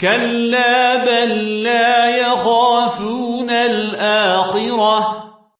كلا بل لا يخافون الآخرة.